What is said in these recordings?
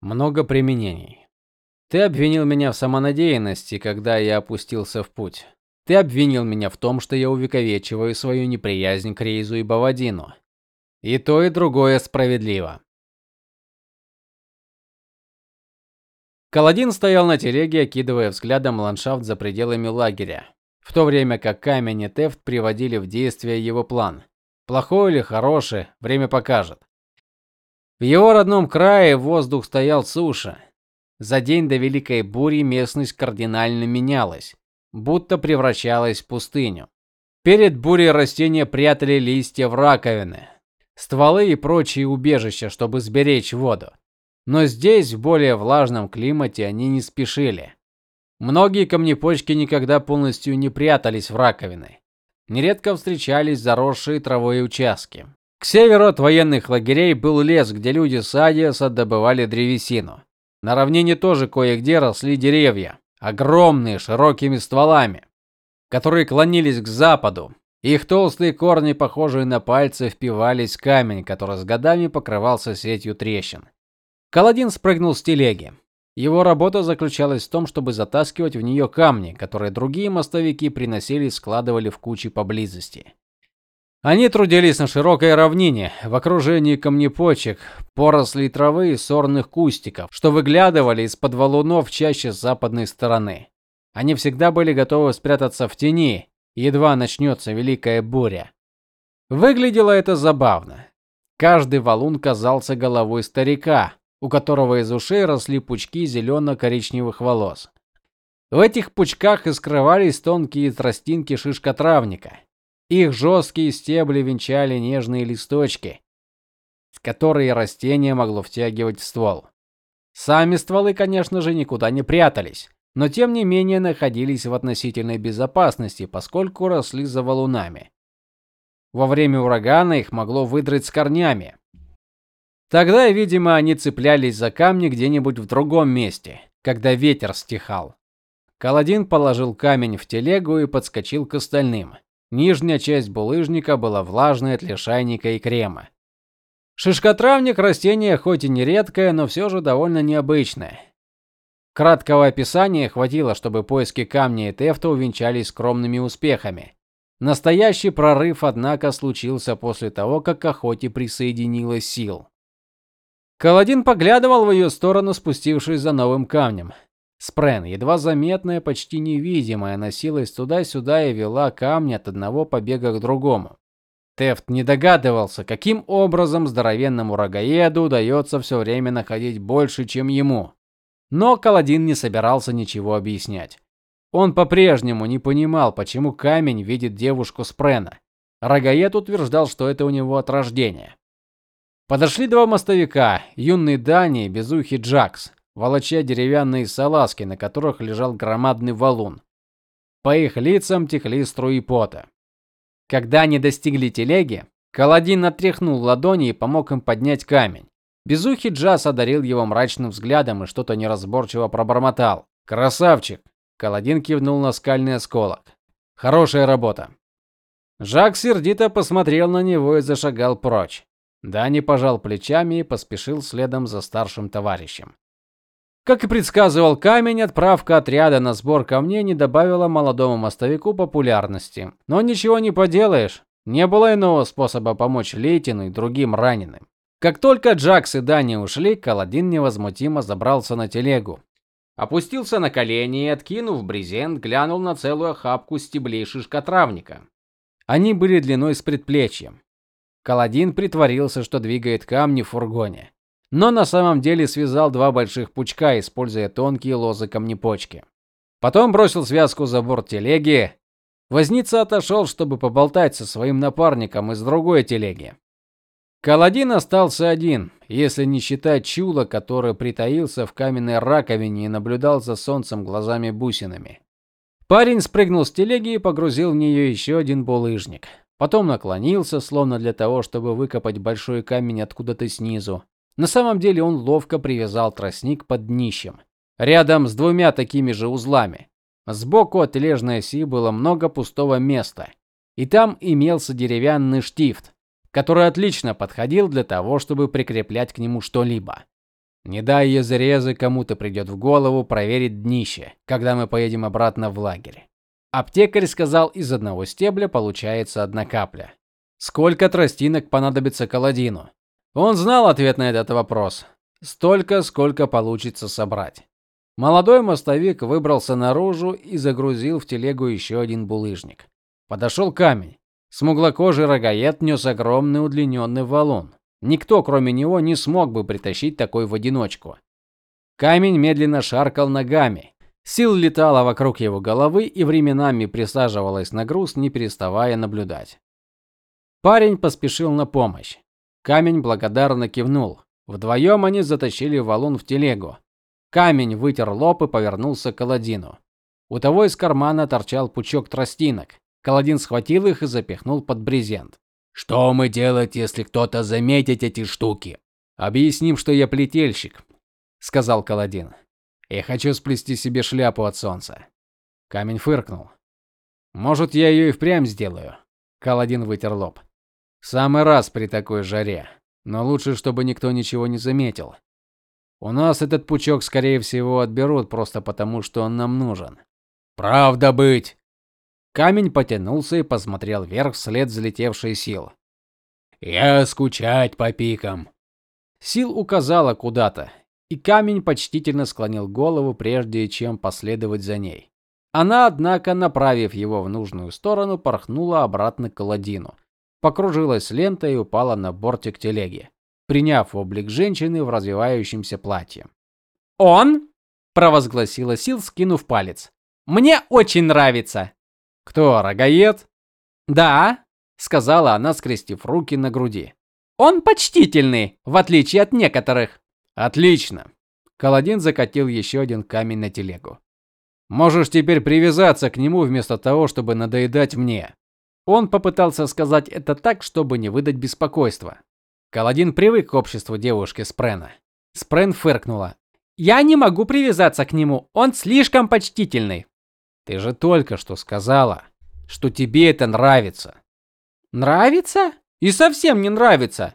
Много применений. Ты обвинил меня в самонадеянности, когда я опустился в путь. Ты обвинил меня в том, что я увековечиваю свою неприязнь к Рейзу и Бавадину. И то, и другое справедливо. Каладин стоял на телеге, окидывая взглядом ландшафт за пределами лагеря, в то время как Камень и Тефт приводили в действие его план. Плохой или хороший, время покажет. В его родном крае воздух стоял суше. За день до великой бури местность кардинально менялась, будто превращалась в пустыню. Перед бурей растения прятали листья в раковины, стволы и прочие убежища, чтобы сберечь воду. Но здесь, в более влажном климате, они не спешили. Многие камнепочки никогда полностью не прятались в раковины. Нередко встречались заросшие травой участки. К северу от военных лагерей был лес, где люди с Адиаса добывали древесину. На равнине тоже кое-где росли деревья, огромные, широкими стволами, которые клонились к западу. Их толстые корни, похожие на пальцы, впивались в камень, который с годами покрывался сетью трещин. Каладин спрыгнул с телеги. Его работа заключалась в том, чтобы затаскивать в нее камни, которые другие мостовики приносили и складывали в кучи поблизости. Они трудились на широкой равнине, в окружении камнепочек, порослей травы и сорных кустиков, что выглядывали из-под валунов чаще с западной стороны. Они всегда были готовы спрятаться в тени, едва начнется великая буря. Выглядело это забавно. Каждый валун казался головой старика, у которого из ушей росли пучки зелено коричневых волос. В этих пучках и скрывались тонкие тростинки шишкотравника. Их жесткие стебли венчали нежные листочки, с которые растение могло втягивать в ствол. Сами стволы, конечно же, никуда не прятались, но тем не менее находились в относительной безопасности, поскольку росли за валунами. Во время урагана их могло выдрать с корнями. Тогда, видимо, они цеплялись за камни где-нибудь в другом месте, когда ветер стихал. Каладин положил камень в телегу и подскочил к остальным. Нижняя часть булыжника была влажной от лишайника и крема. Шишкотравник растение хоть и не редкое, но все же довольно необычное. Краткого описания хватило, чтобы поиски камня и тефта увенчались скромными успехами. Настоящий прорыв, однако, случился после того, как к охоте присоединилась сил. Каладин поглядывал в ее сторону, спустившись за новым камнем. Спрен, едва заметная, почти невидимая, носилась туда-сюда и вела камни от одного побега к другому. Тефт не догадывался, каким образом здоровенному рогаеду удается все время находить больше, чем ему. Но Каладин не собирался ничего объяснять. Он по-прежнему не понимал, почему камень видит девушку Спрена. Рогаед утверждал, что это у него от рождения. Подошли два мостовика, юный Дани и безухий Джакс волоча деревянные салазки, на которых лежал громадный валун. По их лицам текли струи пота. Когда они достигли телеги, Каладин отряхнул ладони и помог им поднять камень. Безухий Джаз одарил его мрачным взглядом и что-то неразборчиво пробормотал. "Красавчик", Каладин кивнул на скальный осколок. "Хорошая работа". Жак сердито посмотрел на него и зашагал прочь. Дани пожал плечами и поспешил следом за старшим товарищем. Как и предсказывал Камень, отправка отряда на сбор камней не добавила молодому мостовику популярности. Но ничего не поделаешь, не было иного способа помочь Лейтину и другим раненым. Как только Джакс и Дани ушли, Каладин невозмутимо забрался на телегу. Опустился на колени и, откинув брезент, глянул на целую охапку стеблей шишкотравника. Они были длиной с предплечьем. Каладин притворился, что двигает камни в фургоне но на самом деле связал два больших пучка, используя тонкие лозы камнепочки. Потом бросил связку за борт телеги. Возница отошел, чтобы поболтать со своим напарником из другой телеги. Каладин остался один, если не считать чула, который притаился в каменной раковине и наблюдал за солнцем глазами-бусинами. Парень спрыгнул с телеги и погрузил в нее еще один булыжник. Потом наклонился, словно для того, чтобы выкопать большой камень откуда-то снизу. На самом деле он ловко привязал тростник под днищем, рядом с двумя такими же узлами. Сбоку от лежной оси было много пустого места, и там имелся деревянный штифт, который отлично подходил для того, чтобы прикреплять к нему что-либо. Не дай езрезы кому-то придет в голову проверить днище, когда мы поедем обратно в лагерь. Аптекарь сказал, из одного стебля получается одна капля. Сколько тростинок понадобится колодину? Он знал ответ на этот вопрос. Столько, сколько получится собрать. Молодой мостовик выбрался наружу и загрузил в телегу еще один булыжник. Подошел камень. Смуглокожий рогаед нес огромный удлиненный валун. Никто, кроме него, не смог бы притащить такой в одиночку. Камень медленно шаркал ногами. Сил летала вокруг его головы и временами присаживалась на груз, не переставая наблюдать. Парень поспешил на помощь. Камень благодарно кивнул. Вдвоем они затащили валун в телегу. Камень вытер лоб и повернулся к Аладдину. У того из кармана торчал пучок тростинок. Каладин схватил их и запихнул под брезент. Что мы делать, если кто-то заметит эти штуки? Объясним, что я плетельщик, сказал Каладин. Я хочу сплести себе шляпу от солнца. Камень фыркнул. Может, я ее и впрямь сделаю. Каладин вытер лоб. Самый раз при такой жаре, но лучше, чтобы никто ничего не заметил. У нас этот пучок, скорее всего, отберут просто потому, что он нам нужен. Правда быть, Камень потянулся и посмотрел вверх вслед взлетевшей сил. Я скучать по пикам. Сил указала куда-то, и камень почтительно склонил голову, прежде чем последовать за ней. Она, однако, направив его в нужную сторону, порхнула обратно к Аладдину. Покружилась лентой и упала на бортик телеги, приняв облик женщины в развивающемся платье. "Он?" провозгласила Сил, скинув палец. "Мне очень нравится". Кто, рогаед? Да, сказала она, скрестив руки на груди. Он почтительный, в отличие от некоторых. Отлично. Каладин закатил еще один камень на телегу. Можешь теперь привязаться к нему вместо того, чтобы надоедать мне. Он попытался сказать это так, чтобы не выдать беспокойства. Каладин привык к обществу девушки Спрена. Спрен фыркнула. Я не могу привязаться к нему. Он слишком почтительный. Ты же только что сказала, что тебе это нравится. Нравится? И совсем не нравится.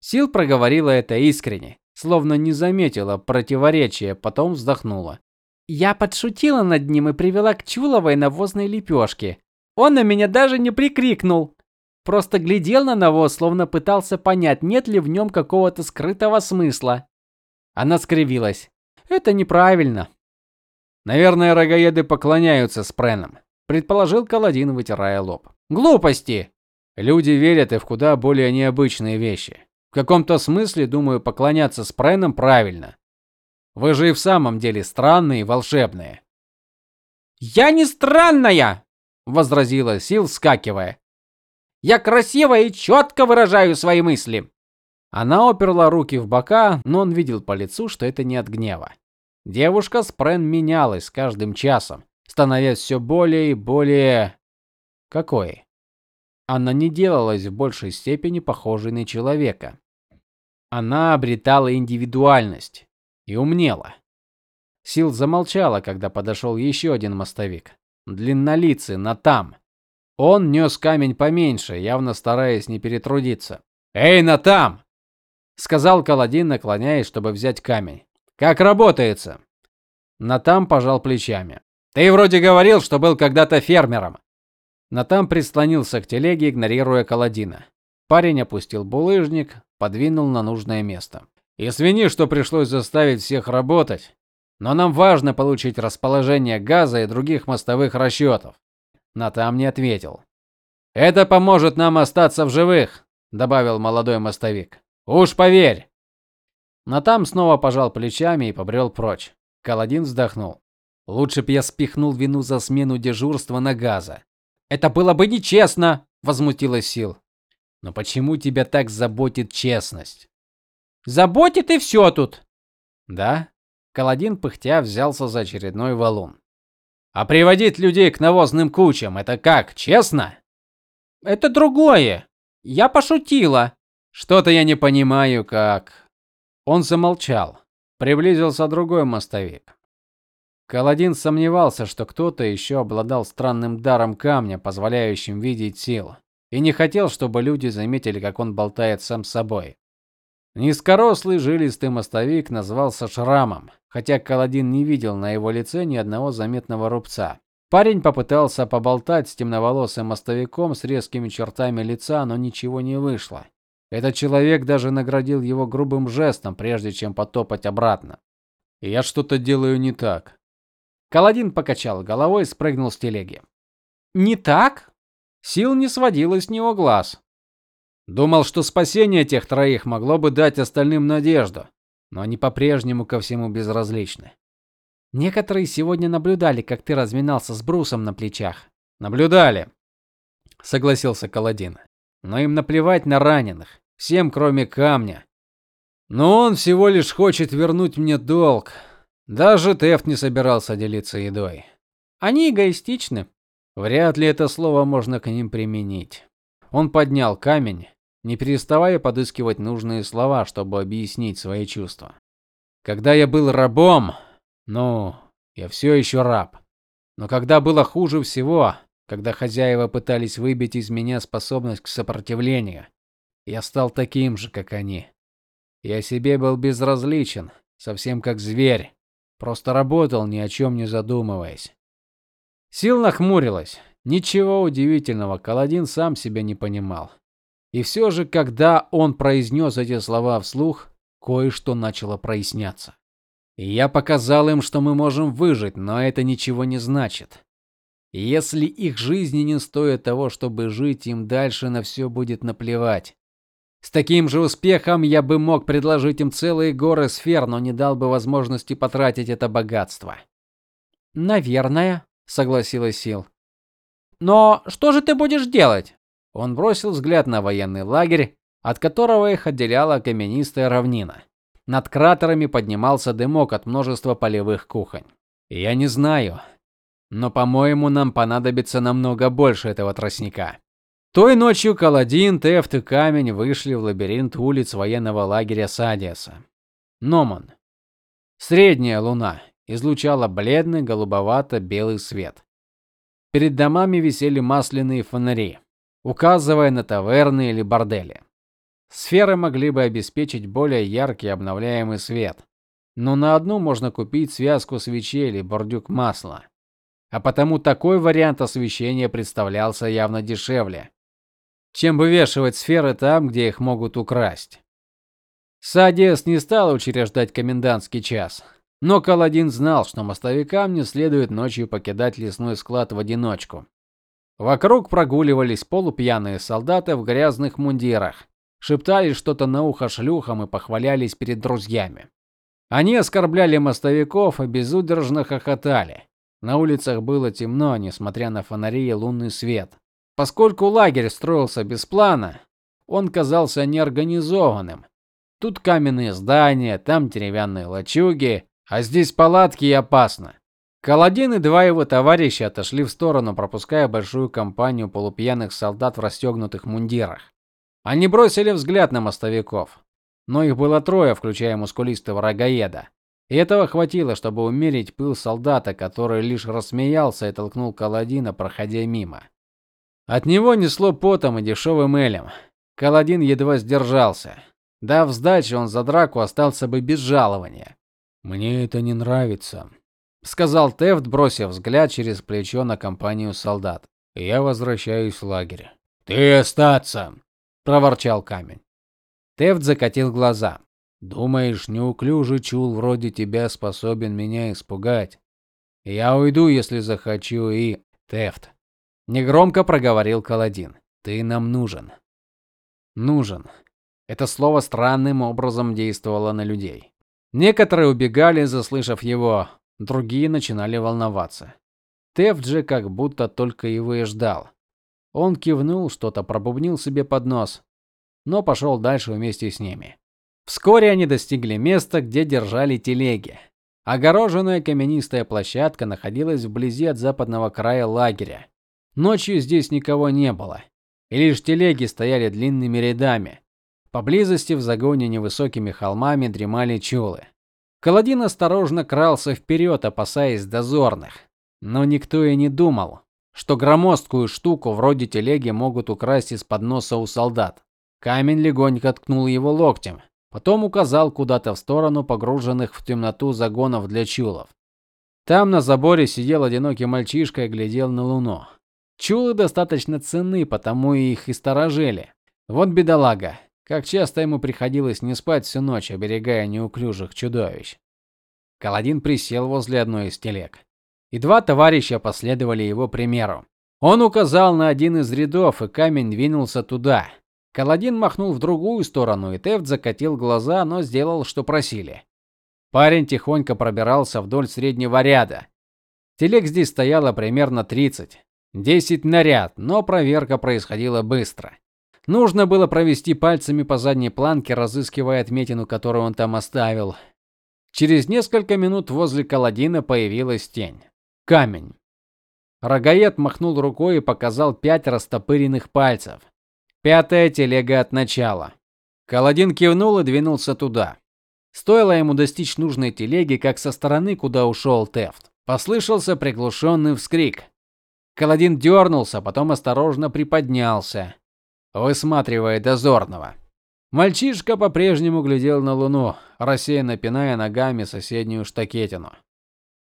Сил проговорила это искренне, словно не заметила противоречия, потом вздохнула. Я подшутила над ним и привела к Чуловой навозной лепешке. Он на меня даже не прикрикнул. Просто глядел на навоз, словно пытался понять, нет ли в нем какого-то скрытого смысла. Она скривилась. Это неправильно. Наверное, рогаеды поклоняются спренам, предположил Каладин, вытирая лоб. Глупости. Люди верят и в куда более необычные вещи. В каком-то смысле, думаю, поклоняться спренам правильно. Вы же и в самом деле странные и волшебные. Я не странная, возразила Сил, вскакивая. Я красиво и четко выражаю свои мысли. Она оперла руки в бока, но он видел по лицу, что это не от гнева. Девушка Спрен менялась с каждым часом, становясь все более и более какой? Она не делалась в большей степени похожей на человека. Она обретала индивидуальность и умнела. Сил замолчала, когда подошел еще один мостовик, длиннолицый Натам. Он нес камень поменьше, явно стараясь не перетрудиться. "Эй, Натам!" сказал Каладин, наклоняясь, чтобы взять камень. Как работается? Натам пожал плечами. Ты вроде говорил, что был когда-то фермером. Натам прислонился к телеге, игнорируя Каладина. Парень опустил булыжник, подвинул на нужное место. Извини, что пришлось заставить всех работать, но нам важно получить расположение газа и других мостовых расчетов». Натам не ответил. Это поможет нам остаться в живых, добавил молодой мостовик. Уж поверь. Натам снова пожал плечами и побрел прочь. Каладин вздохнул. Лучше б я спихнул вину за смену дежурства на газа. Это было бы нечестно, возмутилась Сил. Но почему тебя так заботит честность? Заботит и все тут. Да? Каладин пыхтя взялся за очередной валун. А приводить людей к навозным кучам это как, честно? Это другое. Я пошутила. Что-то я не понимаю, как он замолчал. Приблизился другой мостовик. Каладин сомневался, что кто-то еще обладал странным даром камня, позволяющим видеть силу, и не хотел, чтобы люди заметили, как он болтает сам с собой. Низкорослый жилистый мостовик назвался Шрамом, хотя Каладин не видел на его лице ни одного заметного рубца. Парень попытался поболтать с темноволосым мостовиком с резкими чертами лица, но ничего не вышло. Этот человек даже наградил его грубым жестом, прежде чем потопать обратно. Я что-то делаю не так. Каладин покачал головой и спрыгнул с телеги. Не так? Сил не сводила с него глаз. Думал, что спасение тех троих могло бы дать остальным надежду, но они по-прежнему ко всему безразличны. Некоторые сегодня наблюдали, как ты разминался с брусом на плечах. Наблюдали, согласился Каладин. Но им наплевать на раненых, всем кроме камня. Но он всего лишь хочет вернуть мне долг. Даже Тефт не собирался делиться едой. Они эгоистичны. Вряд ли это слово можно к ним применить. Он поднял камень, не переставая подыскивать нужные слова, чтобы объяснить свои чувства. Когда я был рабом, ну, я все еще раб. Но когда было хуже всего, когда хозяева пытались выбить из меня способность к сопротивлению, я стал таким же, как они. Я себе был безразличен, совсем как зверь, просто работал, ни о чем не задумываясь. Сил нахмурилась. Ничего удивительного, Каладин сам себя не понимал. И все же, когда он произнес эти слова вслух, кое-что начало проясняться. И я показал им, что мы можем выжить, но это ничего не значит. Если их жизни не стоят того, чтобы жить, им дальше на все будет наплевать. С таким же успехом я бы мог предложить им целые горы сфер, но не дал бы возможности потратить это богатство. Наверное, согласилась Сил. Но что же ты будешь делать? Он бросил взгляд на военный лагерь, от которого их отделяла каменистая равнина. Над кратерами поднимался дымок от множества полевых кухонь. Я не знаю, но, по-моему, нам понадобится намного больше этого тростника. Той ночью Каладин, Тефт и Камень вышли в лабиринт улиц военного лагеря Садиаса. Номан. Средняя луна излучала бледный голубовато-белый свет. Перед домами висели масляные фонари указывая на таверны или бордели. Сферы могли бы обеспечить более яркий обновляемый свет, но на одну можно купить связку свечей или бордюк масла. А потому такой вариант освещения представлялся явно дешевле, чем вывешивать сферы там, где их могут украсть. Садиас не стал учреждать комендантский час, но Каладин знал, что мостовикам не следует ночью покидать лесной склад в одиночку. Вокруг прогуливались полупьяные солдаты в грязных мундирах, шептали что-то на ухо шлюхам и похвалялись перед друзьями. Они оскорбляли мостовиков и безудержно хохотали. На улицах было темно, несмотря на фонари и лунный свет. Поскольку лагерь строился без плана, он казался неорганизованным. Тут каменные здания, там деревянные лачуги, а здесь палатки и опасно. Каладин и два его товарища отошли в сторону, пропуская большую компанию полупьяных солдат в расстегнутых мундирах. Они бросили взгляд на мостовиков, но их было трое, включая мускулистого рогаеда. И этого хватило, чтобы умерить пыл солдата, который лишь рассмеялся и толкнул Каладина, проходя мимо. От него несло потом и дешевым элем. Каладин едва сдержался. Дав сдачи, он за драку остался бы без жалования. Мне это не нравится, сказал Тефт, бросив взгляд через плечо на компанию солдат. Я возвращаюсь в лагерь. Ты остаться, проворчал Камень. Тефт закатил глаза. Думаешь, неуклюжий чул вроде тебя способен меня испугать? Я уйду, если захочу, и Тефт негромко проговорил Каладин. Ты нам нужен. Нужен. Это слово странным образом действовало на людей. Некоторые убегали, заслышав его, Другие начинали волноваться. Теф же как будто только его и ждал. Он кивнул, что-то пробубнил себе под нос, но пошел дальше вместе с ними. Вскоре они достигли места, где держали телеги. Огороженная каменистая площадка находилась вблизи от западного края лагеря. Ночью здесь никого не было, и лишь телеги стояли длинными рядами. Поблизости в загоне невысокими холмами дремали чулы. Каладин осторожно крался вперед, опасаясь дозорных. Но никто и не думал, что громоздкую штуку вроде телеги могут украсть из-под носа у солдат. Камень легонько ткнул его локтем, Потом указал куда-то в сторону погруженных в темноту загонов для чулов. Там на заборе сидел одинокий мальчишка и глядел на луну. Чулы достаточно ценны, потому и их и сторожили. Вот бедолага, как часто ему приходилось не спать всю ночь, оберегая неуклюжих чудовищ. Каладин присел возле одной из телег, и два товарища последовали его примеру. Он указал на один из рядов, и камень двинулся туда. Каладин махнул в другую сторону, и Тефт закатил глаза, но сделал, что просили. Парень тихонько пробирался вдоль среднего ряда. Телег здесь стояло примерно 30. 10 на ряд, но проверка происходила быстро. Нужно было провести пальцами по задней планке, разыскивая отметину, которую он там оставил. Через несколько минут возле Каладина появилась тень. Камень. Рогаед махнул рукой и показал пять растопыренных пальцев. Пятая телега от начала. Каладин кивнул и двинулся туда. Стоило ему достичь нужной телеги, как со стороны, куда ушел Тефт, послышался приглушенный вскрик. Каладин дернулся, потом осторожно приподнялся, высматривая дозорного. Мальчишка по-прежнему глядел на луну, рассеянно пиная ногами соседнюю штакетину.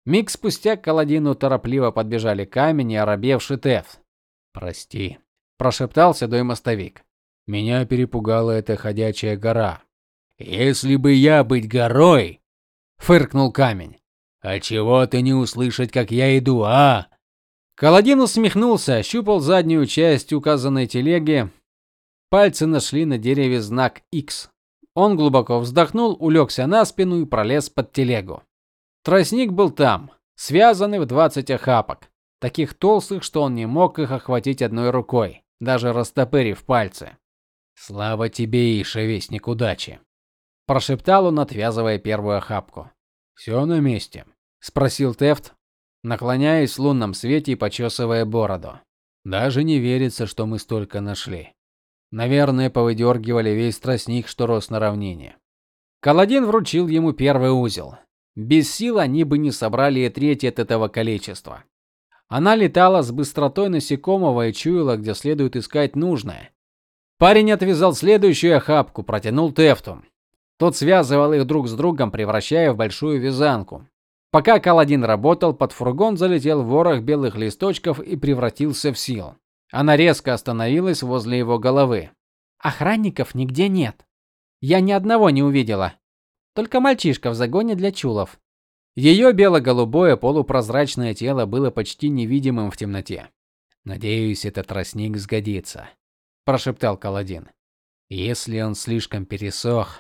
Миг спустя к Каладину торопливо подбежали камень и оробевший Тефт. "Прости", прошептал седой мостовик. Меня перепугала эта ходячая гора. Если бы я быть горой, фыркнул камень. А чего ты не услышать, как я иду, а? Каладин усмехнулся, ощупал заднюю часть указанной телеги. Пальцы нашли на дереве знак X. Он глубоко вздохнул, улегся на спину и пролез под телегу. Тростник был там, связанный в 20 охапок, таких толстых, что он не мог их охватить одной рукой даже растопырив пальцы. Слава тебе, Иша, вестник удачи, прошептал он, отвязывая первую охапку. «Все на месте, спросил Тефт, наклоняясь в лунном свете и почесывая бороду. Даже не верится, что мы столько нашли. Наверное, повыдергивали весь тростник, что рос на равнине. Каладин вручил ему первый узел. Без сил они бы не собрали и треть от этого количества. Она летала с быстротой насекомого и чуяла, где следует искать нужное. Парень отвязал следующую охапку, протянул Тефту. Тот связывал их друг с другом, превращая в большую вязанку. Пока Каладин работал, под фургон залетел ворох белых листочков и превратился в сил. Она резко остановилась возле его головы. Охранников нигде нет. Я ни одного не увидела. Только мальчишка в загоне для чулов. Ее бело-голубое полупрозрачное тело было почти невидимым в темноте. Надеюсь, этот тростник сгодится, прошептал Каладин. Если он слишком пересох,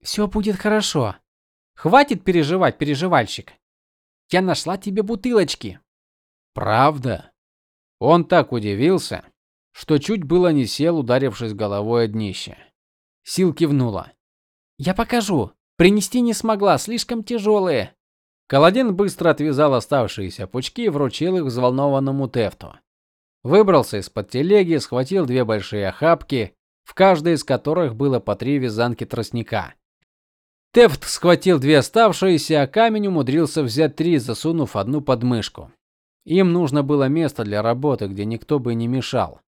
«Все будет хорошо. Хватит переживать, переживальщик. Я нашла тебе бутылочки. Правда? Он так удивился, что чуть было не сел, ударившись головой о днище. Сил кивнула. Я покажу. Принести не смогла, слишком тяжелые. Каладин быстро отвязал оставшиеся пучки и вручил их взволнованному Тефту. Выбрался из-под телеги, схватил две большие охапки, в каждой из которых было по три вязанки тростника. Тефт схватил две оставшиеся, а камень умудрился взять три, засунув одну под мышку. Им нужно было место для работы, где никто бы не мешал.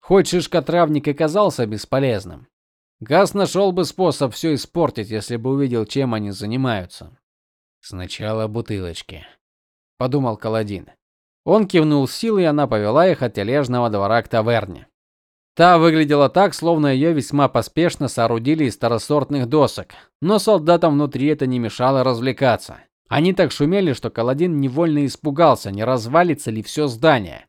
Хоть шишкотравник и казался бесполезным, Газ нашел бы способ все испортить, если бы увидел, чем они занимаются. Сначала бутылочки, подумал Каладин. Он кивнул силой, и она повела их от тележного двора к таверне. Та выглядела так, словно ее весьма поспешно соорудили из старосортных досок, но солдатам внутри это не мешало развлекаться. Они так шумели, что Каладин невольно испугался, не развалится ли все здание.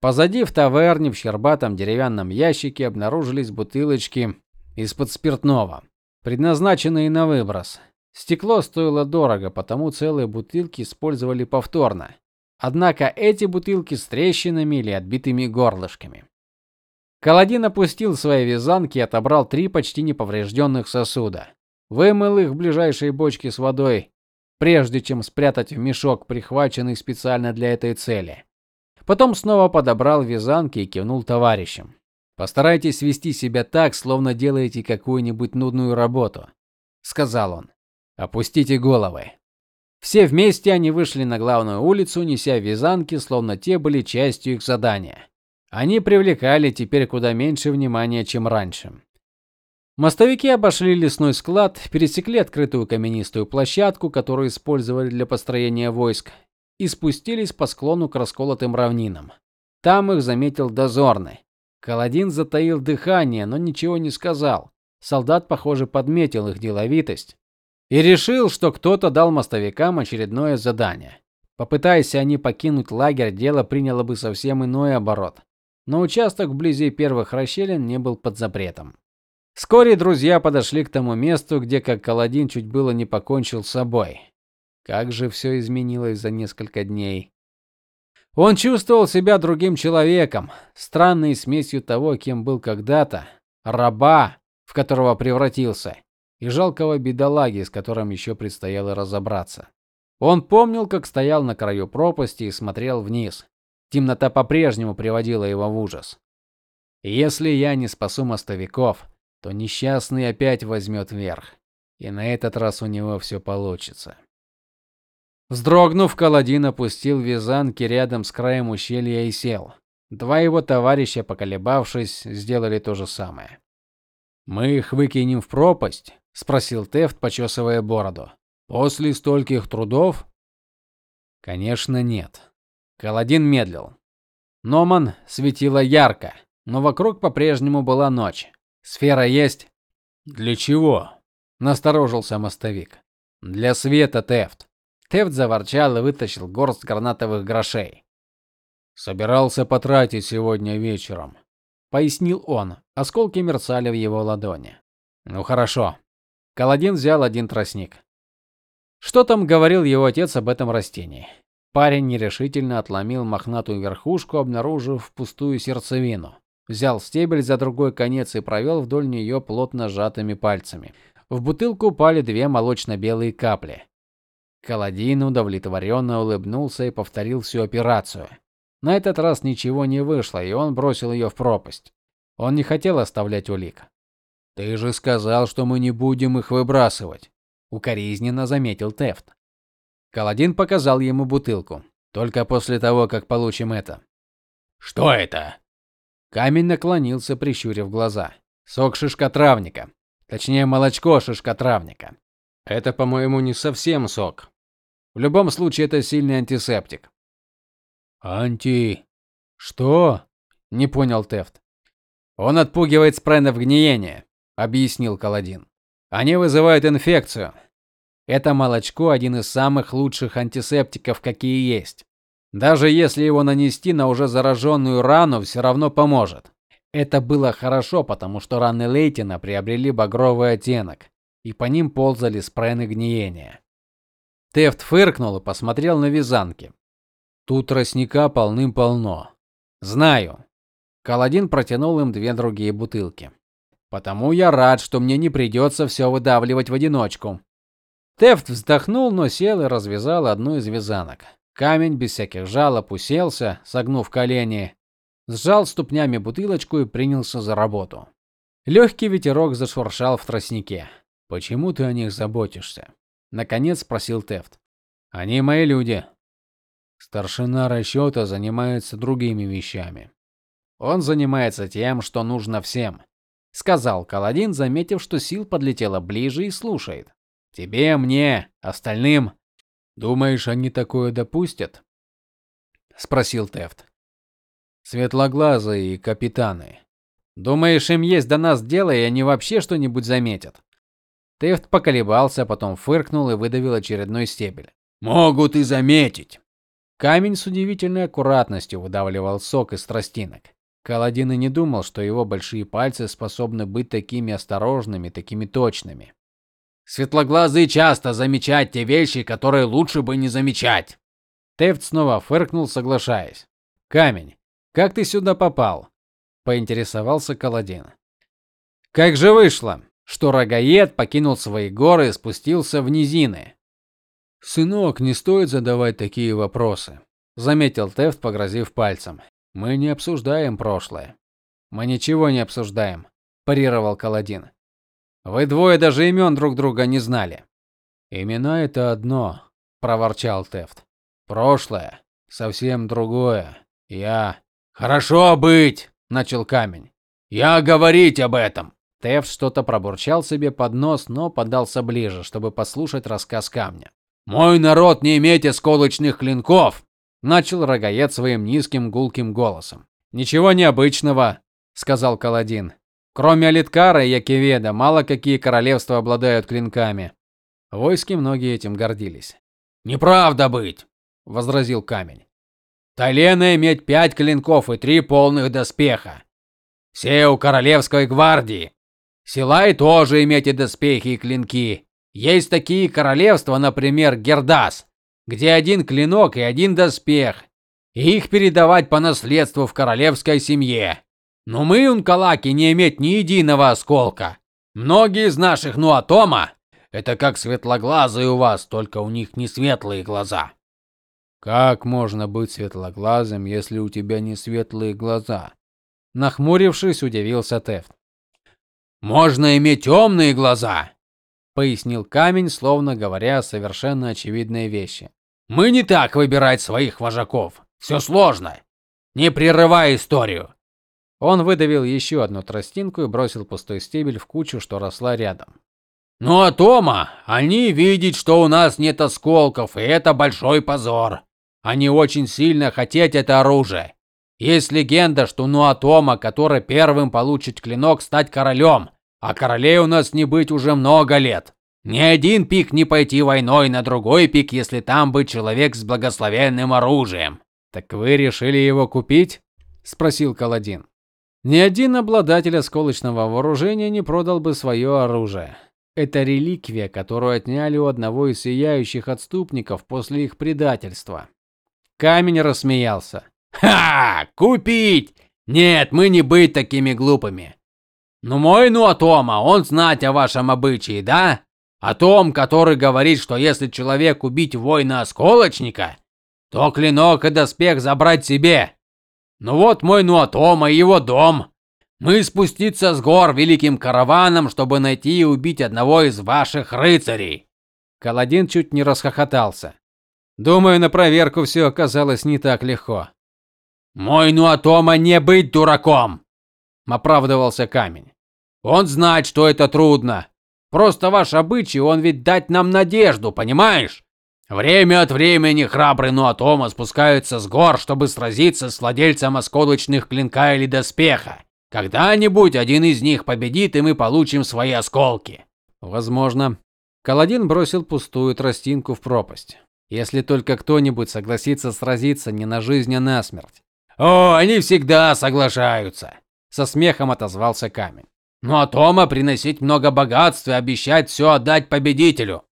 Позади в таверне в щербатом деревянном ящике обнаружились бутылочки из-под спиртного, предназначенные на выброс. Стекло стоило дорого, потому целые бутылки использовали повторно. Однако эти бутылки с трещинами или отбитыми горлышками. Каладин опустил свои вязанки и отобрал три почти неповрежденных сосуда. Вымыл их в ближайшей бочке с водой, прежде чем спрятать в мешок, прихваченный специально для этой цели. Потом снова подобрал вязанки и кивнул товарищам. Постарайтесь вести себя так, словно делаете какую-нибудь нудную работу, сказал он. Опустите головы. Все вместе они вышли на главную улицу, неся вязанки, словно те были частью их задания. Они привлекали теперь куда меньше внимания, чем раньше. Мостовики обошли лесной склад, пересекли открытую каменистую площадку, которую использовали для построения войск, и спустились по склону к расколотым равнинам. Там их заметил дозорный. Каладин затаил дыхание, но ничего не сказал. Солдат, похоже, подметил их деловитость и решил, что кто-то дал мостовикам очередное задание. Попытаясь они покинуть лагерь, дело приняло бы совсем иной оборот. Но участок вблизи первых расщелин не был под запретом. Вскоре друзья подошли к тому месту, где как Каладин чуть было не покончил с собой. Как же все изменилось за несколько дней. Он чувствовал себя другим человеком, странной смесью того, кем был когда-то, раба, в которого превратился, и жалкого бедолаги, с которым еще предстояло разобраться. Он помнил, как стоял на краю пропасти и смотрел вниз. Темнота по-прежнему приводила его в ужас. Если я не спасу мостовиков, то несчастный опять возьмет верх, и на этот раз у него все получится. Вздрогнув, Каладин опустил вязанки рядом с краем ущелья и сел. Два его товарища, поколебавшись, сделали то же самое. Мы их выкинем в пропасть, спросил Тефт, почесывая бороду. После стольких трудов? Конечно, нет. Каладин медлил. Номан светило ярко, но вокруг по-прежнему была ночь. Сфера есть? Для чего? насторожился мостовик. Для света, Тефт. Тефт заворчал и вытащил горсть гранатовых грошей. Собирался потратить сегодня вечером, пояснил он. Осколки мерцали в его ладони. Ну хорошо. Каладин взял один тростник. Что там говорил его отец об этом растении? Парень нерешительно отломил мохнатую верхушку, обнаружив пустую сердцевину. Взял стебель за другой конец и провел вдоль нее плотно сжатыми пальцами. В бутылку упали две молочно-белые капли. Каладин удовлетворенно улыбнулся и повторил всю операцию. На этот раз ничего не вышло, и он бросил ее в пропасть. Он не хотел оставлять улик. Ты же сказал, что мы не будем их выбрасывать, укоризненно заметил Тефт. Каладин показал ему бутылку. Только после того, как получим это. Что это? Камень наклонился, прищурив глаза. Сок шишкотравника. Точнее, молочко шишкотравника. Это, по-моему, не совсем сок. В любом случае это сильный антисептик. Анти Что? Не понял Тефт. Он отпугивает спренов гниения, объяснил Каладин. Они вызывают инфекцию. Это молочко один из самых лучших антисептиков, какие есть. Даже если его нанести на уже зараженную рану, все равно поможет. Это было хорошо, потому что раны Лейтина приобрели багровый оттенок, и по ним ползали спрены гниения. Тефт фыркнул и посмотрел на вязанки. Тут тростника полным-полно. Знаю. Каладин протянул им две другие бутылки. Потому я рад, что мне не придется все выдавливать в одиночку. Тефт вздохнул, но сел и развязал одну из вязанок. Камень без всяких жалоб уселся, согнув колени, сжал ступнями бутылочку и принялся за работу. Легкий ветерок зашуршал в тростнике. Почему ты о них заботишься? наконец спросил Тефт. Они мои люди. Старшина расчета занимается другими вещами. Он занимается тем, что нужно всем, сказал Каладин, заметив, что Сил подлетела ближе и слушает. Тебе, мне, остальным. Думаешь, они такое допустят? спросил Тефт. Светлоглазые и капитаны. Думаешь, им есть до нас дело, и они вообще что-нибудь заметят? Тефт поколебался, потом фыркнул и выдавил очередной стебель. Могут и заметить. Камень с удивительной аккуратностью выдавливал сок из тростинок. Каладин и не думал, что его большие пальцы способны быть такими осторожными, такими точными. Светлоглазые часто замечают те вещи, которые лучше бы не замечать. Тефт снова фыркнул, соглашаясь. Камень, как ты сюда попал? поинтересовался Каладин. Как же вышло, что рогаед покинул свои горы и спустился в низины? Сынок, не стоит задавать такие вопросы, заметил Тефт, погрозив пальцем. Мы не обсуждаем прошлое. Мы ничего не обсуждаем, парировал Каладин. Вы двое даже имен друг друга не знали. Имена это одно, проворчал Тефт. Прошлое совсем другое. Я Хорошо быть, начал камень. Я говорить об этом. Теф что-то пробурчал себе под нос, но подался ближе, чтобы послушать рассказ камня. Мой народ не имеет осколочных клинков, начал рогаед своим низким гулким голосом. Ничего необычного, сказал Каладин. Кроме Алиткара и Якиведа, мало какие королевства обладают клинками. Войски многие этим гордились. Неправда быть, возразил камень. Талена иметь пять клинков и три полных доспеха. Все у королевской гвардии. Силай тоже иметь и доспехи, и клинки. Есть такие королевства, например, Гердас, где один клинок и один доспех. И их передавать по наследству в королевской семье. Но мы, ункалаки, не иметь ни единого осколка. Многие из наших нуатома это как светлоглазые у вас, только у них не светлые глаза. Как можно быть светлоглазым, если у тебя не светлые глаза? Нахмурившись, удивился Тефт. Можно иметь темные глаза, пояснил камень, словно говоря совершенно очевидные вещи. Мы не так выбирать своих вожаков. Все сложно. Не прерывай историю. Он выдавил еще одну тростинку и бросил пустой стебель в кучу, что росла рядом. Ну а Тома, они видят, что у нас нет осколков, и это большой позор. Они очень сильно хотят это оружие. Есть легенда, что Нуатома, который первым получит клинок, стать королем, а королей у нас не быть уже много лет. Ни один пик не пойти войной на другой пик, если там быть человек с благословенным оружием. Так вы решили его купить? спросил Каладин. Ни один обладатель осколочного вооружения не продал бы свое оружие. Это реликвия, которую отняли у одного из сияющих отступников после их предательства. Камень рассмеялся. Ха! Купить? Нет, мы не быть такими глупыми. Ну мой ну Атома, он знать о вашем обычае, да? О том, который говорит, что если человек убить воина-осколочника, то клинок и доспех забрать себе. Ну вот мой Нуатома и его дом. Мы спуститься с гор великим караваном, чтобы найти и убить одного из ваших рыцарей. Каладин чуть не расхохотался. Думаю, на проверку все оказалось не так легко. Мой Нуатома не быть дураком, оправдывался камень. Он знает, что это трудно. Просто ваш обычай, он ведь дать нам надежду, понимаешь? Время от времени храбрые Нуатома спускаются с гор, чтобы сразиться с владельцем осколочных клинка или доспеха. Когда-нибудь один из них победит, и мы получим свои осколки. Возможно. Каладин бросил пустую тростинку в пропасть. Если только кто-нибудь согласится сразиться не на жизнь, а на смерть. О, они всегда соглашаются, со смехом отозвался камень. Ну а Тома приносить много богатств и обещать все отдать победителю.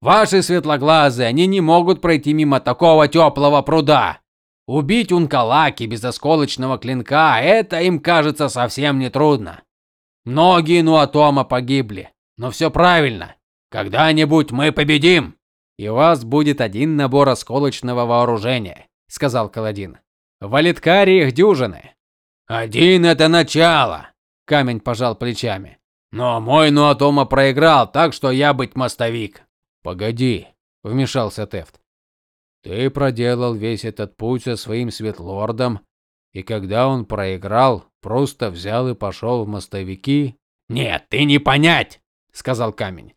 Ваши светлоглазые, они не могут пройти мимо такого теплого пруда. Убить ункалаки без осколочного клинка это им кажется совсем не трудно. Многие Нуатома погибли, но все правильно. Когда-нибудь мы победим. И у вас будет один набор осколочного вооружения, сказал Каладин. В Алиткаре их дюжины. Один это начало, Камень пожал плечами. Но мой Нуатома проиграл, так что я быть мостовик. Погоди, вмешался Тефт. Ты проделал весь этот путь со своим светлордом, и когда он проиграл, просто взял и пошел в мостовики? Нет, ты не понять, сказал камень.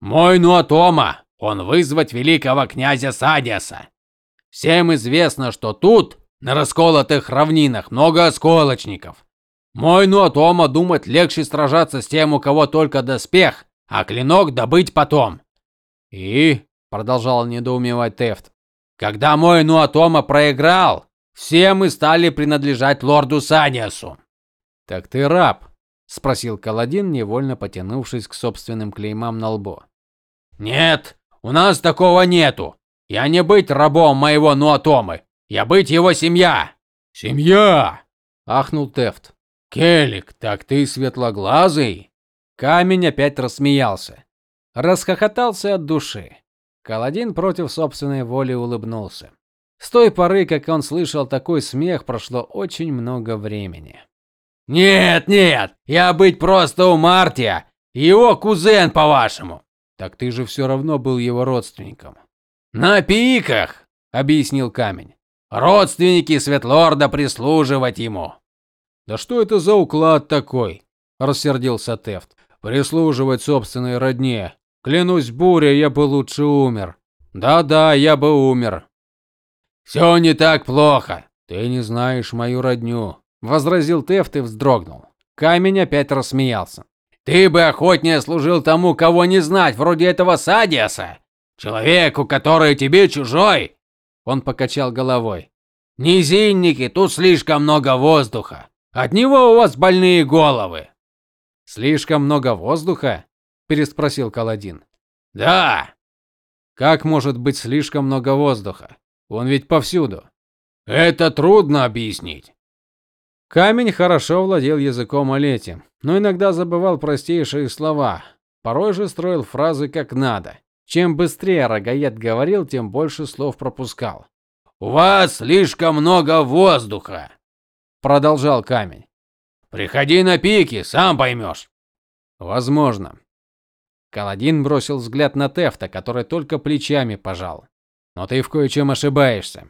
Мой Нуатома, он вызвать великого князя Садиаса. Всем известно, что тут, на расколотых равнинах, много осколочников. Мой Нуатома думать легче сражаться с тем, у кого только доспех, а клинок добыть потом. И продолжал недоумевать Тефт. Когда мой Нуатома проиграл, все мы стали принадлежать лорду Саниасу. Так ты раб? спросил Каладин, невольно потянувшись к собственным клеймам на лбу. Нет, у нас такого нету. Я не быть рабом моего Нуатомы. Я быть его семья. Семья, ахнул Тефт. Келик, так ты светлоглазый? Камень опять рассмеялся. Расхохотался от души. Каладин против собственной воли улыбнулся. С той поры, как он слышал такой смех, прошло очень много времени. Нет, нет, я быть просто у Мартия, его кузен, по-вашему. Так ты же все равно был его родственником. На пиках, объяснил камень. Родственники Светлорда прислуживать ему. Да что это за уклад такой? рассердился Тефт. Прислуживать собственной родне. Клянусь бурей, я бы лучше умер. Да-да, я бы умер. Все не так плохо. Ты не знаешь мою родню, возразил Тефт и вздрогнул. Камень опять рассмеялся. Ты бы охотнее служил тому, кого не знать, вроде этого Садиаса. Человеку, который тебе чужой. Он покачал головой. Низинники, тут слишком много воздуха. От него у вас больные головы. Слишком много воздуха? Переспросил Каладин. Да. Как может быть слишком много воздуха? Он ведь повсюду. Это трудно объяснить. Камень хорошо владел языком Олети, но иногда забывал простейшие слова. Порой же строил фразы как надо. Чем быстрее Рогаед говорил, тем больше слов пропускал. У вас слишком много воздуха, продолжал Камень. Приходи на пики, сам поймешь». Возможно. Каладин бросил взгляд на Тефта, который только плечами пожал. Но ты в кое-чем ошибаешься.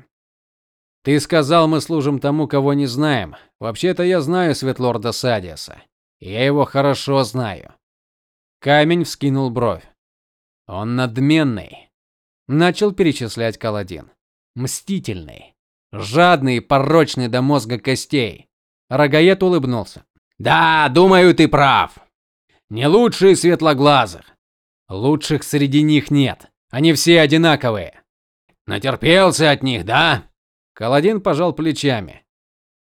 Ты сказал, мы служим тому, кого не знаем. Вообще-то я знаю Светлорда Садиаса. Я его хорошо знаю. Камень вскинул бровь. Он надменный, начал перечислять Каладин. Мстительный, жадный и порочный до мозга костей. Рогаед улыбнулся. Да, думаю, ты прав. Не лучшие светлоглазых. Лучших среди них нет. Они все одинаковые. Натерпелся от них, да? Каладин пожал плечами.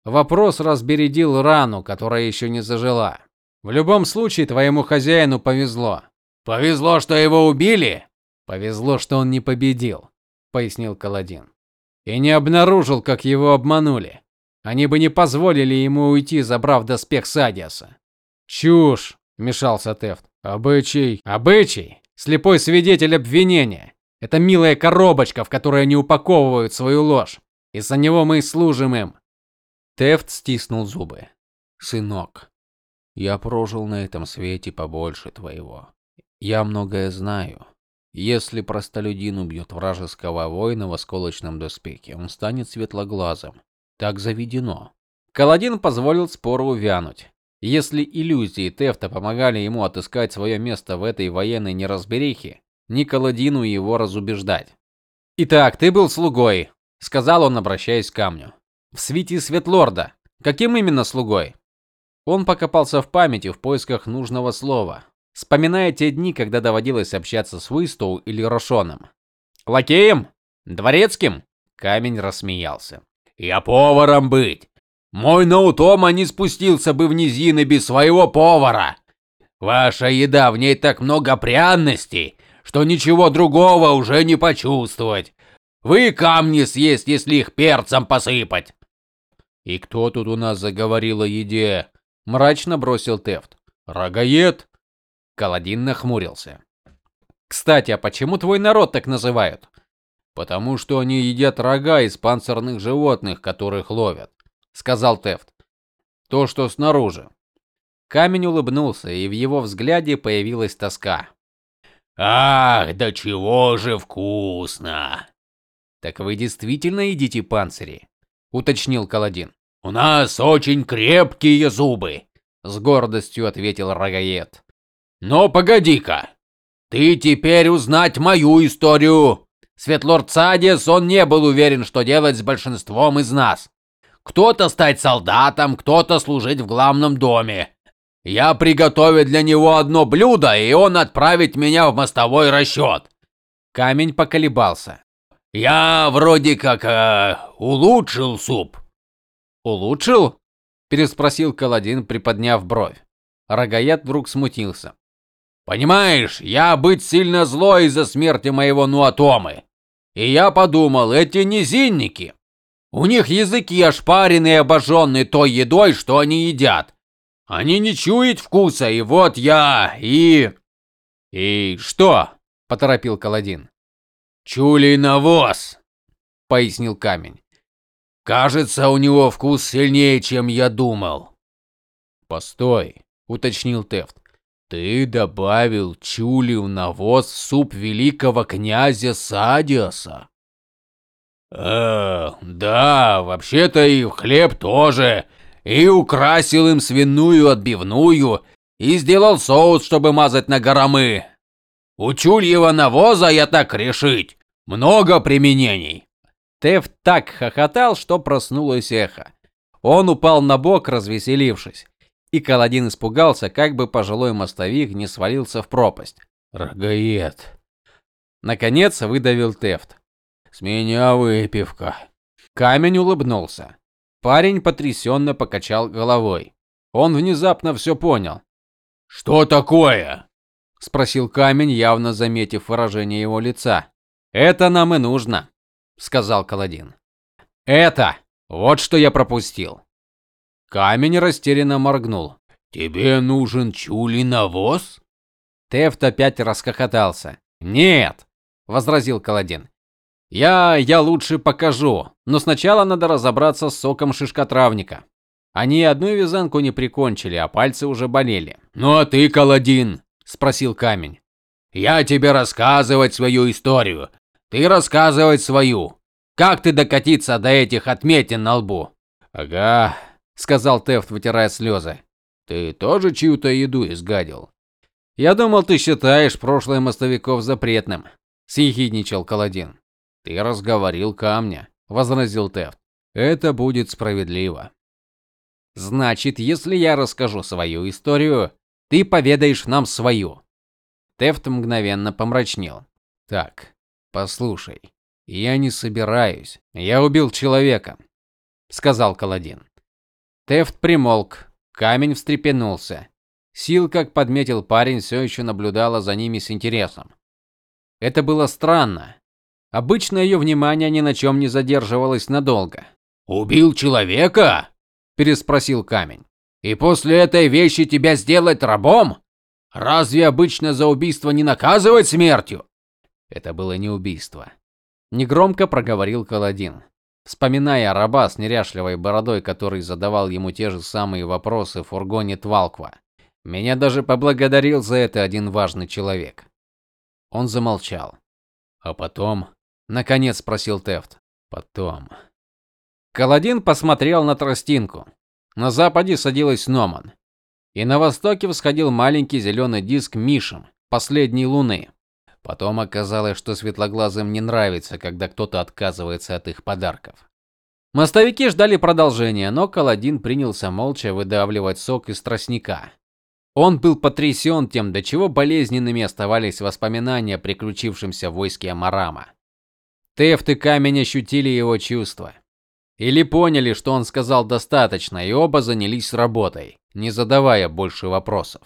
Вопрос разбередил рану, которая еще не зажила. В любом случае твоему хозяину повезло. Повезло, что его убили? Повезло, что он не победил, пояснил Каладин. И не обнаружил, как его обманули. Они бы не позволили ему уйти, забрав доспех Садиаса. Чушь, вмешался Тефт. Обычай, обычай, слепой свидетель обвинения. Это милая коробочка, в которой они упаковывают свою ложь. Из-за него мы и служим им. Тефт стиснул зубы. Сынок, я прожил на этом свете побольше твоего. Я многое знаю. Если простолюдин убьет вражеского воина в осколочном доспехе, он станет светлоглазым. Так заведено. Каладин позволил спору увянуть. Если иллюзии Тефта помогали ему отыскать свое место в этой военной неразберихе, не Каладину его разубеждать. Итак, ты был слугой, сказал он, обращаясь к камню. В свите Светлорда. Каким именно слугой? Он покопался в памяти в поисках нужного слова, вспоминая те дни, когда доводилось общаться с Уистоу или Рошоном. Лакеем? Дворецким? Камень рассмеялся. Я поваром быть. Мой наутома не спустился бы в низины без своего повара. Ваша еда в ней так много пряностей, что ничего другого уже не почувствовать. Вы камни съесть, если их перцем посыпать. И кто тут у нас заговорил о еде? мрачно бросил Тефт. Рогаед? Каладин нахмурился. Кстати, а почему твой народ так называют? Потому что они едят рога из панцирных животных, которых ловят, сказал Тефт. То, что снаружи. Камень улыбнулся, и в его взгляде появилась тоска. Ах, да чего же вкусно. Так вы действительно едите панцири, уточнил Каладин. У нас очень крепкие зубы, с гордостью ответил Рогаед. Но погоди-ка. Ты теперь узнать мою историю Светлорд Садис, он не был уверен, что делать с большинством из нас. Кто-то стать солдатом, кто-то служить в главном доме. Я приготовил для него одно блюдо, и он отправит меня в мостовой расчет. Камень поколебался. Я вроде как э, улучшил суп. Улучшил? переспросил Каладин, приподняв бровь. Рогаят вдруг смутился. Понимаешь, я быть сильно злой из-за смерти моего Нуатомы. И я подумал, эти низинники, у них языки ошпаренные и обожженные той едой, что они едят. Они не чуют вкуса, и вот я и и что? поторопил Каладин. Чулий навоз, пояснил Камень. Кажется, у него вкус сильнее, чем я думал. Постой, уточнил Тефт. Ты добавил чулив навоз в суп великого князя Садиаса? Э, да, вообще-то и в хлеб тоже. И украсил им свиную отбивную, и сделал соус, чтобы мазать на горомы. У чульего навоза я так решить. Много применений. Теф так хохотал, что проснулось эхо. Он упал на бок, развеселившись, и Каладин испугался, как бы пожилой мостовик не свалился в пропасть. Рогаед. Наконец выдавил Тефт. С меня выпивка. Камень улыбнулся. Парень потрясенно покачал головой. Он внезапно все понял. Что такое? спросил Камень, явно заметив выражение его лица. Это нам и нужно, сказал Каладин. Это вот что я пропустил. Камень растерянно моргнул. Тебе нужен чули навоз? Тефт опять расхохотался. Нет, возразил Каладин. Я я лучше покажу, но сначала надо разобраться с соком шишкотравника. Они одну вязанку не прикончили, а пальцы уже болели. "Ну а ты, Каладин?" спросил Камень. "Я тебе рассказывать свою историю. Ты рассказывать свою. Как ты докатиться до этих отметин на лбу?" "Ага", сказал Тефт, вытирая слезы. "Ты тоже чью-то еду изгадил?" "Я думал, ты считаешь прошлое мостовиков запретным", съехидничал Каладин. "Ты разговорил камня", возразил Тефт. "Это будет справедливо". Значит, если я расскажу свою историю, ты поведаешь нам свою. Тефт мгновенно помрачнел. Так, послушай. Я не собираюсь. Я убил человека, сказал Каладин. Тефт примолк. Камень встрепенулся. Сил, как подметил парень, все еще наблюдала за ними с интересом. Это было странно. Обычно ее внимание ни на чем не задерживалось надолго. Убил человека? переспросил камень. И после этой вещи тебя сделать рабом? Разве обычно за убийство не наказывать смертью? Это было не убийство, негромко проговорил Каладин, вспоминая раба с неряшливой бородой, который задавал ему те же самые вопросы в фургоне Твалква. Меня даже поблагодарил за это один важный человек. Он замолчал. А потом, наконец спросил Тефт. Потом Каладин посмотрел на тростинку. На западе садилась Номан, и на востоке всходил маленький зеленый диск Мишем, последней луны. Потом оказалось, что светлоглазым не нравится, когда кто-то отказывается от их подарков. Мостовики ждали продолжения, но Каладин принялся молча выдавливать сок из тростника. Он был потрясен тем, до чего болезненными оставались воспоминания о приключившемся войске Амарама. Тефт и Камень ощутили его чувства. Или поняли, что он сказал достаточно, и оба занялись работой, не задавая больше вопросов.